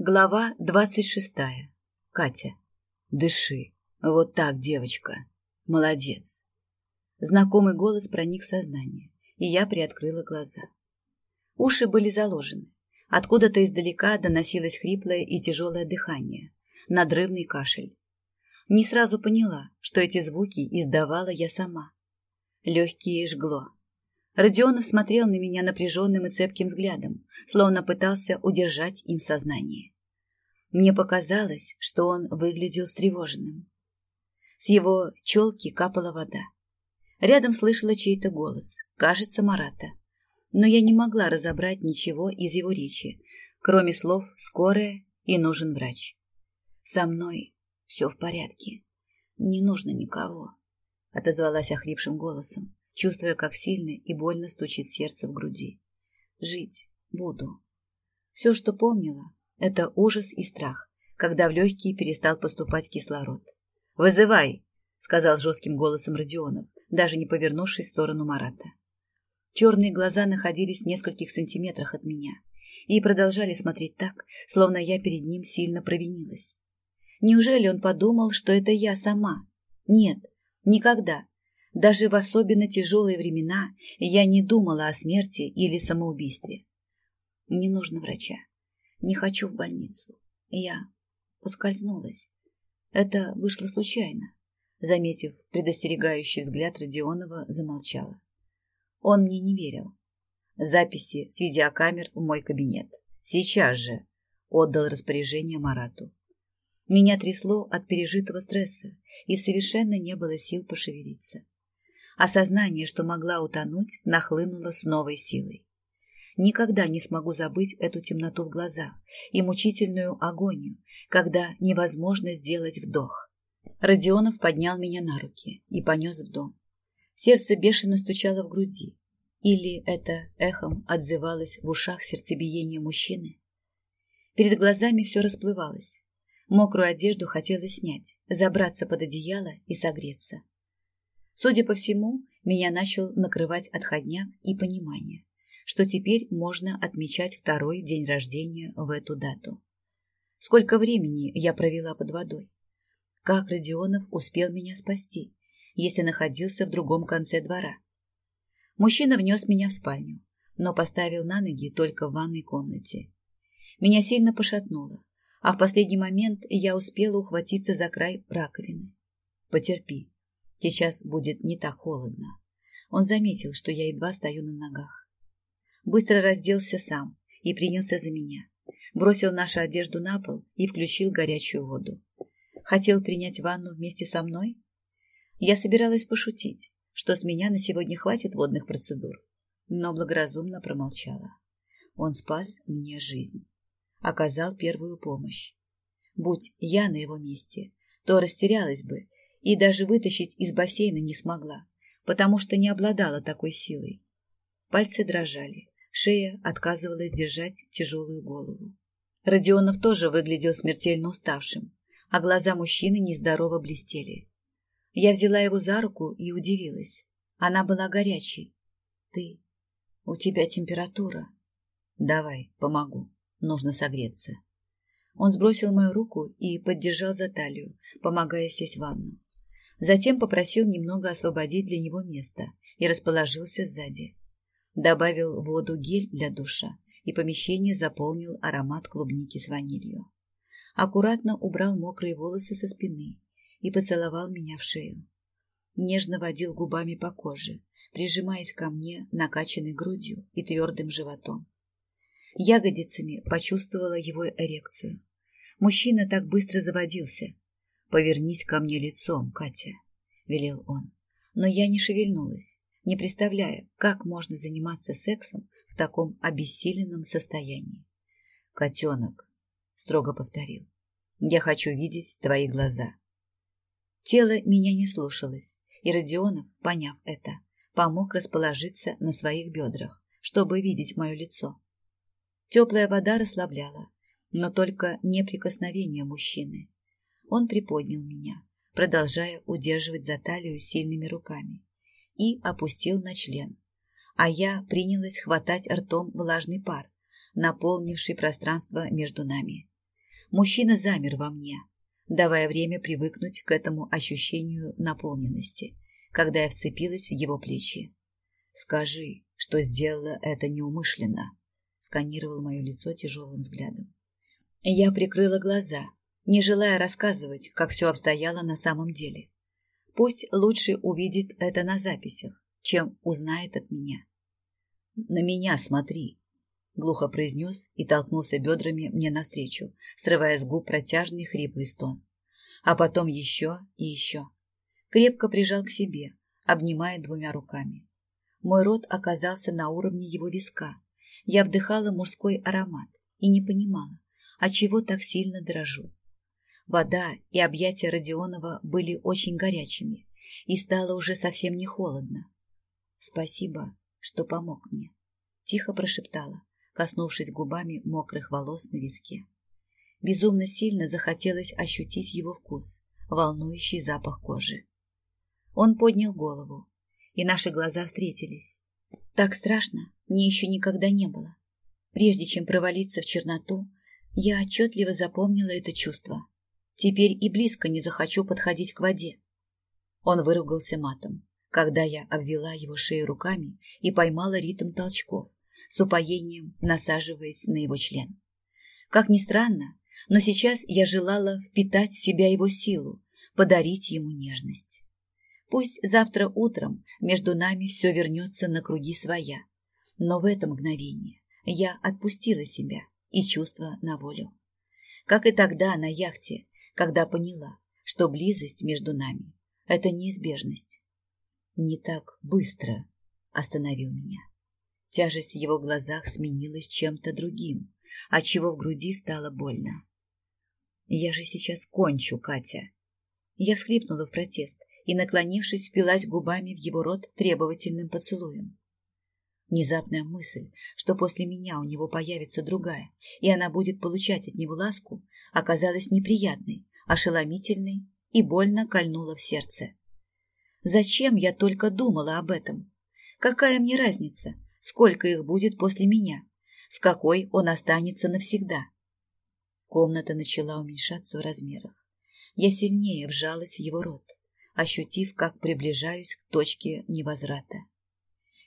Глава двадцать шестая. Катя. Дыши. Вот так, девочка. Молодец. Знакомый голос проник в сознание, и я приоткрыла глаза. Уши были заложены. Откуда-то издалека доносилось хриплое и тяжелое дыхание, надрывный кашель. Не сразу поняла, что эти звуки издавала я сама. Легкие жгло. Родионов смотрел на меня напряженным и цепким взглядом, словно пытался удержать им сознание. Мне показалось, что он выглядел встревоженным. С его челки капала вода. Рядом слышала чей-то голос, кажется, Марата. Но я не могла разобрать ничего из его речи, кроме слов «скорая» и «нужен врач». Со мной все в порядке. Не нужно никого, — отозвалась охрипшим голосом чувствуя, как сильно и больно стучит сердце в груди. Жить буду. Все, что помнила, это ужас и страх, когда в легкие перестал поступать кислород. «Вызывай!» — сказал жестким голосом Родионов, даже не повернувшись в сторону Марата. Черные глаза находились в нескольких сантиметрах от меня и продолжали смотреть так, словно я перед ним сильно провинилась. Неужели он подумал, что это я сама? Нет, никогда. Даже в особенно тяжелые времена я не думала о смерти или самоубийстве. Не нужно врача. Не хочу в больницу. Я поскользнулась. Это вышло случайно. Заметив предостерегающий взгляд Родионова, замолчала. Он мне не верил. Записи с видеокамер в мой кабинет. Сейчас же отдал распоряжение Марату. Меня трясло от пережитого стресса, и совершенно не было сил пошевелиться. Осознание, что могла утонуть, нахлынуло с новой силой. Никогда не смогу забыть эту темноту в глазах и мучительную агонию, когда невозможно сделать вдох. Родионов поднял меня на руки и понес в дом. Сердце бешено стучало в груди. Или это эхом отзывалось в ушах сердцебиения мужчины? Перед глазами все расплывалось. Мокрую одежду хотелось снять, забраться под одеяло и согреться. Судя по всему, меня начал накрывать отходняк и понимание, что теперь можно отмечать второй день рождения в эту дату. Сколько времени я провела под водой? Как Родионов успел меня спасти, если находился в другом конце двора? Мужчина внес меня в спальню, но поставил на ноги только в ванной комнате. Меня сильно пошатнуло, а в последний момент я успела ухватиться за край раковины. «Потерпи», Сейчас будет не так холодно. Он заметил, что я едва стою на ногах. Быстро разделся сам и принялся за меня. Бросил нашу одежду на пол и включил горячую воду. Хотел принять ванну вместе со мной? Я собиралась пошутить, что с меня на сегодня хватит водных процедур, но благоразумно промолчала. Он спас мне жизнь. Оказал первую помощь. Будь я на его месте, то растерялась бы и даже вытащить из бассейна не смогла, потому что не обладала такой силой. Пальцы дрожали, шея отказывалась держать тяжелую голову. Родионов тоже выглядел смертельно уставшим, а глаза мужчины нездорово блестели. Я взяла его за руку и удивилась. Она была горячей. «Ты... у тебя температура». «Давай, помогу. Нужно согреться». Он сбросил мою руку и поддержал за талию, помогая сесть в ванну. Затем попросил немного освободить для него место и расположился сзади. Добавил в воду гель для душа, и помещение заполнил аромат клубники с ванилью. Аккуратно убрал мокрые волосы со спины и поцеловал меня в шею. Нежно водил губами по коже, прижимаясь ко мне накачанной грудью и твердым животом. Ягодицами почувствовала его эрекцию. Мужчина так быстро заводился, «Повернись ко мне лицом, Катя», — велел он. Но я не шевельнулась, не представляя, как можно заниматься сексом в таком обессиленном состоянии. «Котенок», — строго повторил, — «я хочу видеть твои глаза». Тело меня не слушалось, и Родионов, поняв это, помог расположиться на своих бедрах, чтобы видеть мое лицо. Теплая вода расслабляла, но только не прикосновение мужчины. Он приподнял меня, продолжая удерживать за талию сильными руками, и опустил на член. А я принялась хватать ртом влажный пар, наполнивший пространство между нами. мужчина замер во мне, давая время привыкнуть к этому ощущению наполненности, когда я вцепилась в его плечи. «Скажи, что сделала это неумышленно», — сканировал мое лицо тяжелым взглядом. Я прикрыла глаза, не желая рассказывать, как все обстояло на самом деле. Пусть лучше увидит это на записях, чем узнает от меня. «На меня смотри», — глухо произнес и толкнулся бедрами мне навстречу, срывая с губ протяжный хриплый стон. А потом еще и еще. Крепко прижал к себе, обнимая двумя руками. Мой рот оказался на уровне его виска. Я вдыхала мужской аромат и не понимала, отчего так сильно дрожу. Вода и объятия Родионова были очень горячими, и стало уже совсем не холодно. «Спасибо, что помог мне», — тихо прошептала, коснувшись губами мокрых волос на виске. Безумно сильно захотелось ощутить его вкус, волнующий запах кожи. Он поднял голову, и наши глаза встретились. Так страшно мне еще никогда не было. Прежде чем провалиться в черноту, я отчетливо запомнила это чувство. Теперь и близко не захочу подходить к воде. Он выругался матом, когда я обвела его шею руками и поймала ритм толчков, с упоением насаживаясь на его член. Как ни странно, но сейчас я желала впитать в себя его силу, подарить ему нежность. Пусть завтра утром между нами все вернется на круги своя, но в это мгновение я отпустила себя и чувства на волю. Как и тогда на яхте, когда поняла, что близость между нами – это неизбежность. Не так быстро остановил меня. Тяжесть в его глазах сменилась чем-то другим, отчего в груди стало больно. «Я же сейчас кончу, Катя!» Я всхлипнула в протест и, наклонившись, впилась губами в его рот требовательным поцелуем. Внезапная мысль, что после меня у него появится другая, и она будет получать от него ласку, оказалась неприятной, ошеломительной и больно кольнула в сердце. Зачем я только думала об этом? Какая мне разница, сколько их будет после меня? С какой он останется навсегда? Комната начала уменьшаться в размерах. Я сильнее вжалась в его рот, ощутив, как приближаюсь к точке невозврата.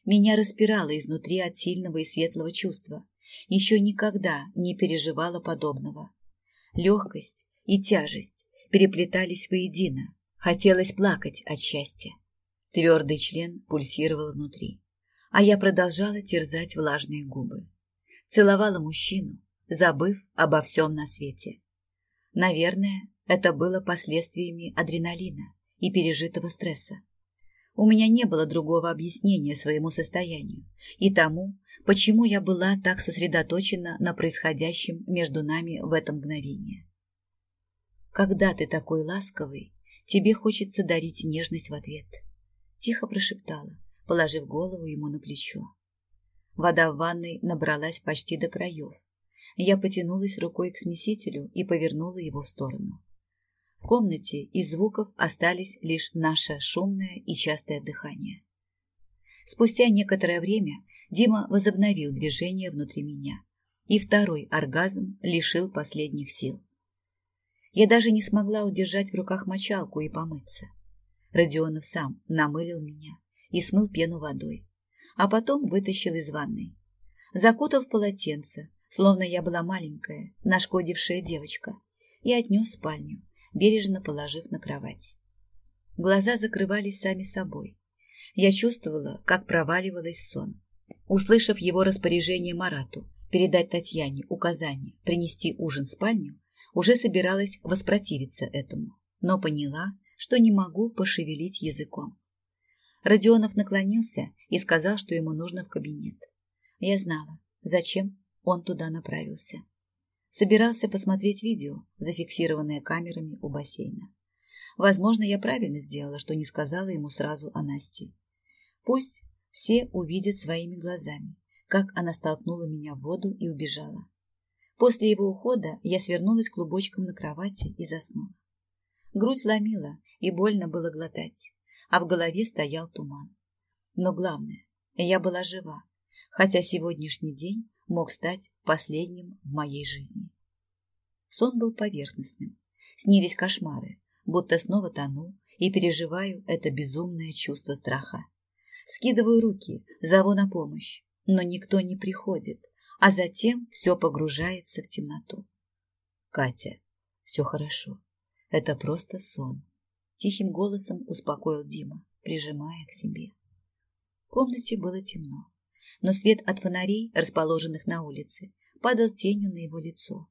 Меня распирало изнутри от сильного и светлого чувства. Еще никогда не переживала подобного. Легкость и тяжесть переплетались воедино. Хотелось плакать от счастья. Твердый член пульсировал внутри, а я продолжала терзать влажные губы. Целовала мужчину, забыв обо всем на свете. Наверное, это было последствиями адреналина и пережитого стресса. У меня не было другого объяснения своему состоянию и тому, почему я была так сосредоточена на происходящем между нами в это мгновение. Когда ты такой ласковый, тебе хочется дарить нежность в ответ. Тихо прошептала, положив голову ему на плечо. Вода в ванной набралась почти до краев. Я потянулась рукой к смесителю и повернула его в сторону. В комнате из звуков остались лишь наше шумное и частое дыхание. Спустя некоторое время Дима возобновил движение внутри меня, и второй оргазм лишил последних сил. Я даже не смогла удержать в руках мочалку и помыться. Родионов сам намылил меня и смыл пену водой, а потом вытащил из ванной. Закутал в полотенце, словно я была маленькая, нашкодившая девочка, и отнес в спальню, бережно положив на кровать. Глаза закрывались сами собой. Я чувствовала, как проваливалась сон. Услышав его распоряжение Марату передать Татьяне указание принести ужин в спальню, уже собиралась воспротивиться этому, но поняла, что не могу пошевелить языком. Родионов наклонился и сказал, что ему нужно в кабинет. Я знала, зачем он туда направился. Собирался посмотреть видео, зафиксированное камерами у бассейна. Возможно, я правильно сделала, что не сказала ему сразу о Насте. Пусть все увидят своими глазами, как она столкнула меня в воду и убежала. После его ухода я свернулась клубочком на кровати и заснула. Грудь ломила, и больно было глотать, а в голове стоял туман. Но главное, я была жива, хотя сегодняшний день мог стать последним в моей жизни. Сон был поверхностным. Снились кошмары, будто снова тону и переживаю это безумное чувство страха. Скидываю руки, зову на помощь, но никто не приходит, а затем все погружается в темноту. Катя, все хорошо. Это просто сон. Тихим голосом успокоил Дима, прижимая к себе. В комнате было темно, но свет от фонарей, расположенных на улице, падал тенью на его лицо.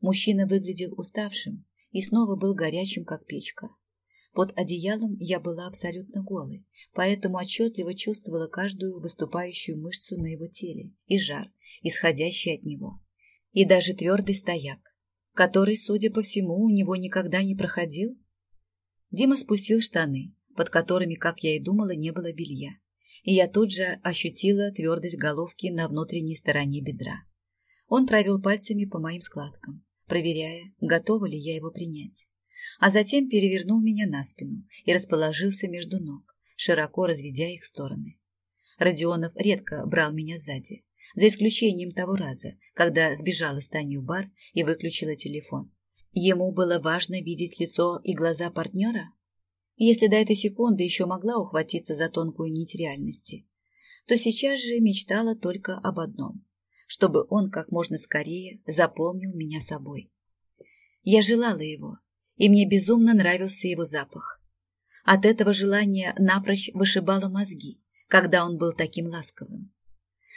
Мужчина выглядел уставшим и снова был горячим, как печка. Под одеялом я была абсолютно голой, поэтому отчетливо чувствовала каждую выступающую мышцу на его теле и жар, исходящий от него. И даже твердый стояк, который, судя по всему, у него никогда не проходил. Дима спустил штаны, под которыми, как я и думала, не было белья, и я тут же ощутила твердость головки на внутренней стороне бедра. Он провел пальцами по моим складкам, проверяя, готова ли я его принять а затем перевернул меня на спину и расположился между ног, широко разведя их стороны. Родионов редко брал меня сзади, за исключением того раза, когда сбежала с Таней в бар и выключила телефон. Ему было важно видеть лицо и глаза партнера? Если до этой секунды еще могла ухватиться за тонкую нить реальности, то сейчас же мечтала только об одном – чтобы он как можно скорее заполнил меня собой. Я желала его, и мне безумно нравился его запах. От этого желания напрочь вышибало мозги, когда он был таким ласковым.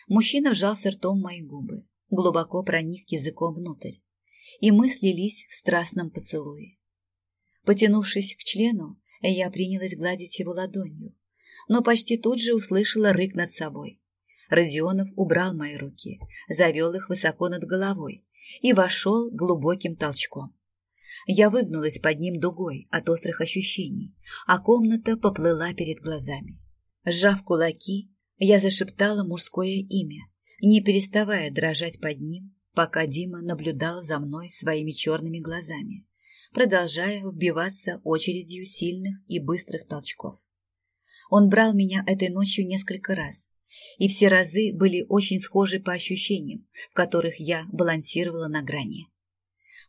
Мужчина вжался ртом мои губы, глубоко проник языком внутрь, и мы слились в страстном поцелуе. Потянувшись к члену, я принялась гладить его ладонью, но почти тут же услышала рык над собой. Родионов убрал мои руки, завел их высоко над головой и вошел глубоким толчком. Я выгнулась под ним дугой от острых ощущений, а комната поплыла перед глазами. Сжав кулаки, я зашептала мужское имя, не переставая дрожать под ним, пока Дима наблюдал за мной своими черными глазами, продолжая вбиваться очередью сильных и быстрых толчков. Он брал меня этой ночью несколько раз, и все разы были очень схожи по ощущениям, в которых я балансировала на грани.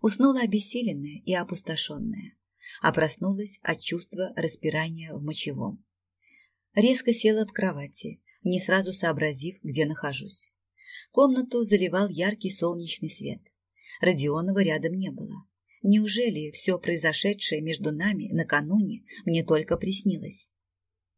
Уснула обессиленная и опустошенная, а проснулась от чувства распирания в мочевом. Резко села в кровати, не сразу сообразив, где нахожусь. Комнату заливал яркий солнечный свет. Родионова рядом не было. Неужели все произошедшее между нами накануне мне только приснилось?